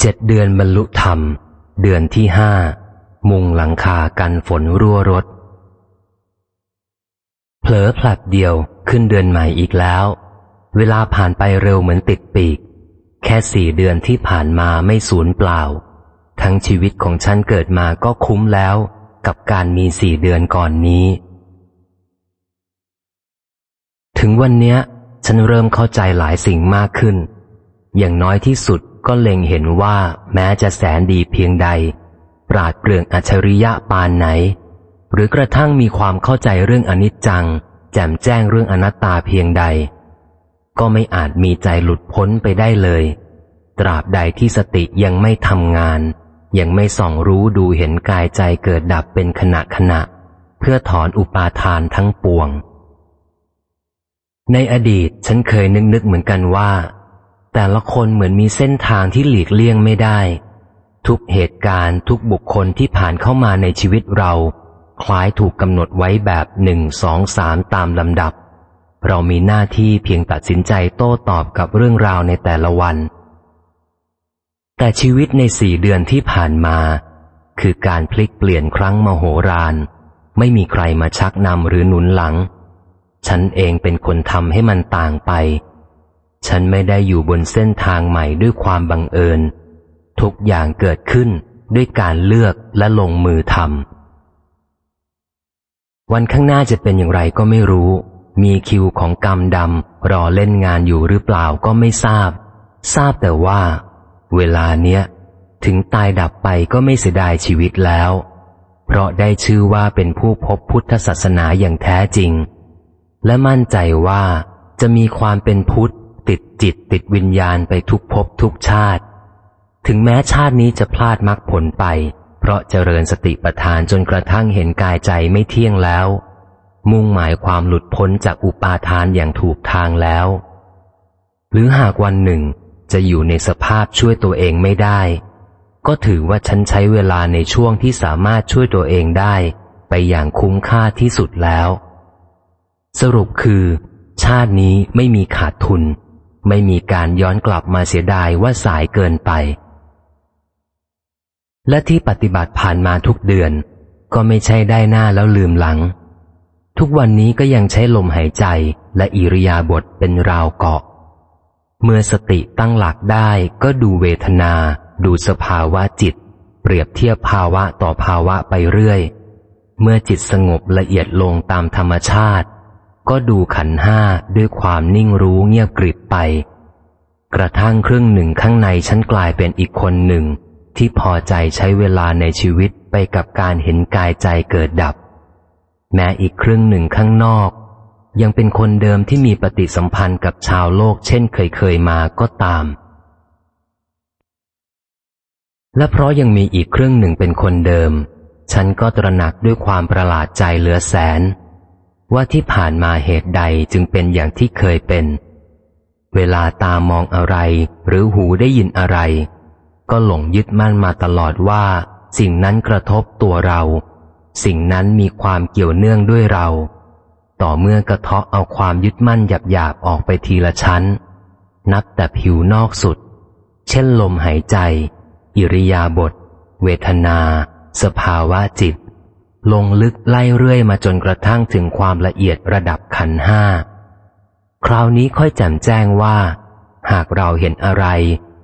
เจ็ดเดือนบรรลุธรรม เดือนที่ห้า มุงหลังคากันฝนรั่วรถ เผลอผลัดเดียวขึ้นเดือนใหม่อีกแล้ว เวลาผ่านไปเร็วเหมือนติดปีก แค่สี่เดือนที่ผ่านมาไม่สูญเปล่า ทั้งชีวิตของฉันเกิดมาก็คุ้มแล้ว กับการมีสี่เดือนก่อนนี้ ถึงวันเนี้ย ฉันเริ่มเข้าใจหลายสิ่งมากขึ้น อย่างน้อยที่สุด ก็เล็งเห็นว่าแม้จะแสนดีเพียงใด ปราดเปรื่องอัจฉริยะปานไหน หรือกระทั่งมีความเข้าใจเรื่องอนิจจัง แจ่มแจ้งเรื่องอนัตตาเพียงใด ก็ไม่อาจมีใจหลุดพ้นไปได้เลย ตราบใดที่สติยังไม่ทำงาน ยังไม่ส่องรู้ดูเห็นกายใจเกิดดับเป็นขณะขณะ เพื่อถอนอุปาทานทั้งปวงในอดีตฉันเคยนึกนึกเหมือนกันว่า แต่ละคนเหมือนมีเส้นทางที่หลีกเลี่ยงไม่ได้ ทุกเหตุการณ์ทุกบุคคลที่ผ่านเข้ามาในชีวิตเรา คล้ายถูกกำหนดไว้แบบหนึ่งสองสามตามลำดับ เรามีหน้าที่เพียงตัดสินใจโต้ตอบกับเรื่องราวในแต่ละวัน แต่ชีวิตในสี่เดือนที่ผ่านมา คือการพลิกเปลี่ยนครั้งมโหฬารไม่มีใครมาชักนำหรือหนุนหลัง ฉันเองเป็นคนทำให้มันต่างไป ฉันไม่ได้อยู่บนเส้นทางใหม่ด้วยความบังเอิญ ทุกอย่างเกิดขึ้นด้วยการเลือกและลงมือทำวันข้างหน้าจะเป็นอย่างไรก็ไม่รู้ มีคิวของกรรมดำรอเล่นงานอยู่หรือเปล่าก็ไม่ทราบ ทราบแต่ว่า เวลาเนี้ย ถึงตายดับไปก็ไม่เสียดายชีวิตแล้ว เพราะได้ชื่อว่าเป็นผู้พบพุทธศาสนาอย่างแท้จริง และมั่นใจว่าจะมีความเป็นพุทธ จิตติดวิญญาณไปทุกภพทุกชาติ ถึงแม้ชาตินี้จะพลาดมรรคผลไป เพราะเจริญสติปัฏฐานจนกระทั่งเห็นกายใจไม่เที่ยงแล้ว มุ่งหมายความหลุดพ้นจากอุปาทานอย่างถูกทางแล้ว หรือหากวันหนึ่งจะอยู่ในสภาพช่วยตัวเองไม่ได้ ก็ถือว่าฉันใช้เวลาในช่วงที่สามารถช่วยตัวเองได้ ไปอย่างคุ้มค่าที่สุดแล้ว สรุปคือ ชาตินี้ไม่มีขาดทุน ไม่มีการย้อนกลับมาเสียดายว่าสายเกินไป และที่ปฏิบัติผ่านมาทุกเดือน ก็ไม่ใช่ได้หน้าแล้วลืมหลัง ทุกวันนี้ก็ยังใช้ลมหายใจและอิริยาบถเป็นราวเกาะ เมื่อสติตั้งหลักได้ก็ดูเวทนา ดูสภาวะจิต เปรียบเทียบภาวะต่อภาวะไปเรื่อย เมื่อจิตสงบละเอียดลงตามธรรมชาติ ก็ดูขันห้าด้วยความนิ่งรู้เงียบกริบไป กระทั่งครึ่งหนึ่งข้างในฉันกลายเป็นอีกคนหนึ่ง ที่พอใจใช้เวลาในชีวิตไปกับการเห็นกายใจเกิดดับ แม้อีกครึ่งหนึ่งข้างนอก ยังเป็นคนเดิมที่มีปฏิสัมพันธ์กับชาวโลกเช่นเคยเคยมาก็ตาม และเพราะยังมีอีกครึ่งหนึ่งเป็นคนเดิม ฉันก็ตระหนักด้วยความประหลาดใจเหลือแสน ว่าที่ผ่านมาเหตุใดจึงเป็นอย่างที่เคยเป็น เวลาตามองอะไรหรือหูได้ยินอะไร ก็หลงยึดมั่นมาตลอดว่า สิ่งนั้นกระทบตัวเรา สิ่งนั้นมีความเกี่ยวเนื่องด้วยเรา ต่อเมื่อกระเทาะเอาความยึดมั่นหยาบๆออกไปทีละชั้น นับแต่ผิวนอกสุด เช่นลมหายใจ อิริยาบถเวทนา สภาวะจิต ลงลึกไล่เรื่อยมาจนกระทั่งถึงความละเอียดระดับขันห้า คราวนี้ค่อยแจ่มแจ้งว่า หากเราเห็นอะไร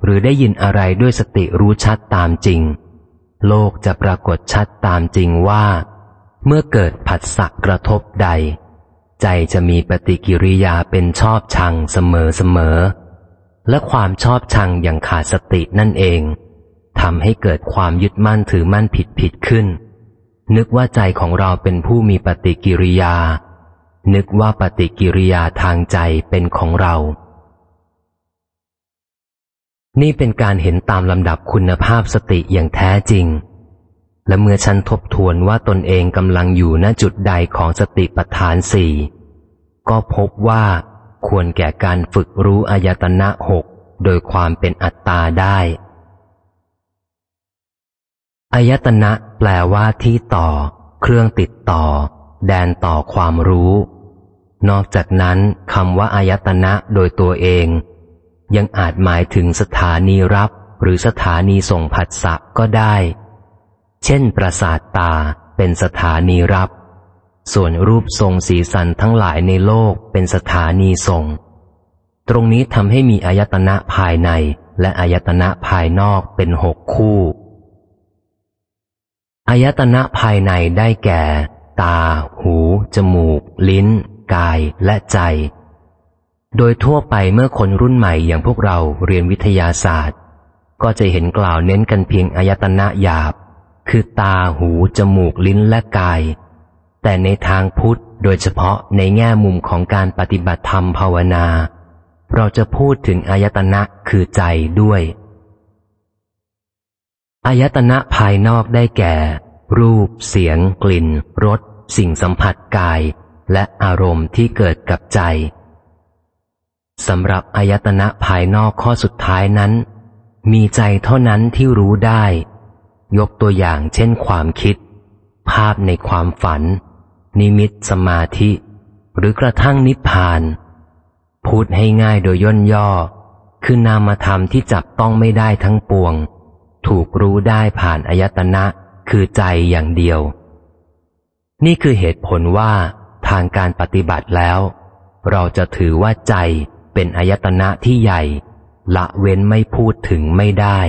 หรือได้ยินอะไรด้วยสติรู้ชัดตามจริง โลกจะปรากฏชัดตามจริงว่า เมื่อเกิดผัสสะกระทบใด ใจจะมีปฏิกิริยาเป็นชอบชังเสมอเสมอ และความชอบชังอย่างขาดสตินั่นเองทำให้เกิดความยึดมั่นถือมั่นผิดผิดขึ้น นึกว่าใจของเราเป็นผู้มีปฏิกิริยา นึกว่าปฏิกิริยาทางใจเป็นของเรา นี่เป็นการเห็นตามลำดับคุณภาพสติอย่างแท้จริง และเมื่อฉันทบทวนว่าตนเองกำลังอยู่ณจุดใดของสติปัฏฐานสี่ก็พบว่าควรแก่การฝึกรู้อายตนะหกโดยความเป็นอัตตาได้ อายตนะแปลว่าที่ต่อ เครื่องติดต่อ แดนต่อความรู้ นอกจากนั้นคำว่าอายตนะโดยตัวเอง ยังอาจหมายถึงสถานีรับ หรือสถานีส่งผัสสะก็ได้ เช่น ประสาทตาเป็นสถานีรับ ส่วนรูปทรงสีสันทั้งหลายในโลกเป็นสถานีส่ง ตรงนี้ทำให้มีอายตนะภายในและอายตนะภายนอกเป็นหกคู่ อายตนะภายในได้แก่ ตา หู จมูก ลิ้น กายและใจ โดยทั่วไปเมื่อคนรุ่นใหม่อย่างพวกเราเรียนวิทยาศาสตร์ ก็จะเห็นกล่าวเน้นกันเพียงอายตนะหยาบ คือตา หู จมูก ลิ้นและกาย แต่ในทางพุทธโดยเฉพาะในแง่มุมของการปฏิบัติธรรมภาวนา เราจะพูดถึงอายตนะคือใจด้วย อายตนะภายนอกได้แก่ รูป เสียง กลิ่น รส สิ่งสัมผัสกาย และอารมณ์ที่เกิดกับใจสำหรับอายตนะภายนอกข้อสุดท้ายนั้น มีใจเท่านั้นที่รู้ได้ ยกตัวอย่างเช่นความคิด ภาพในความฝัน นิมิตสมาธิ หรือกระทั่งนิพพาน พูดให้ง่ายโดยย่นย่อ คือนามธรรมที่จับต้องไม่ได้ทั้งปวง ถูกรู้ได้ผ่านอายตนะ คือใจอย่างเดียว นี่คือเหตุผลว่า ทางการปฏิบัติแล้ว เราจะถือว่าใจเป็นอายตนะที่ใหญ่ ละเว้นไม่พูดถึงไม่ได้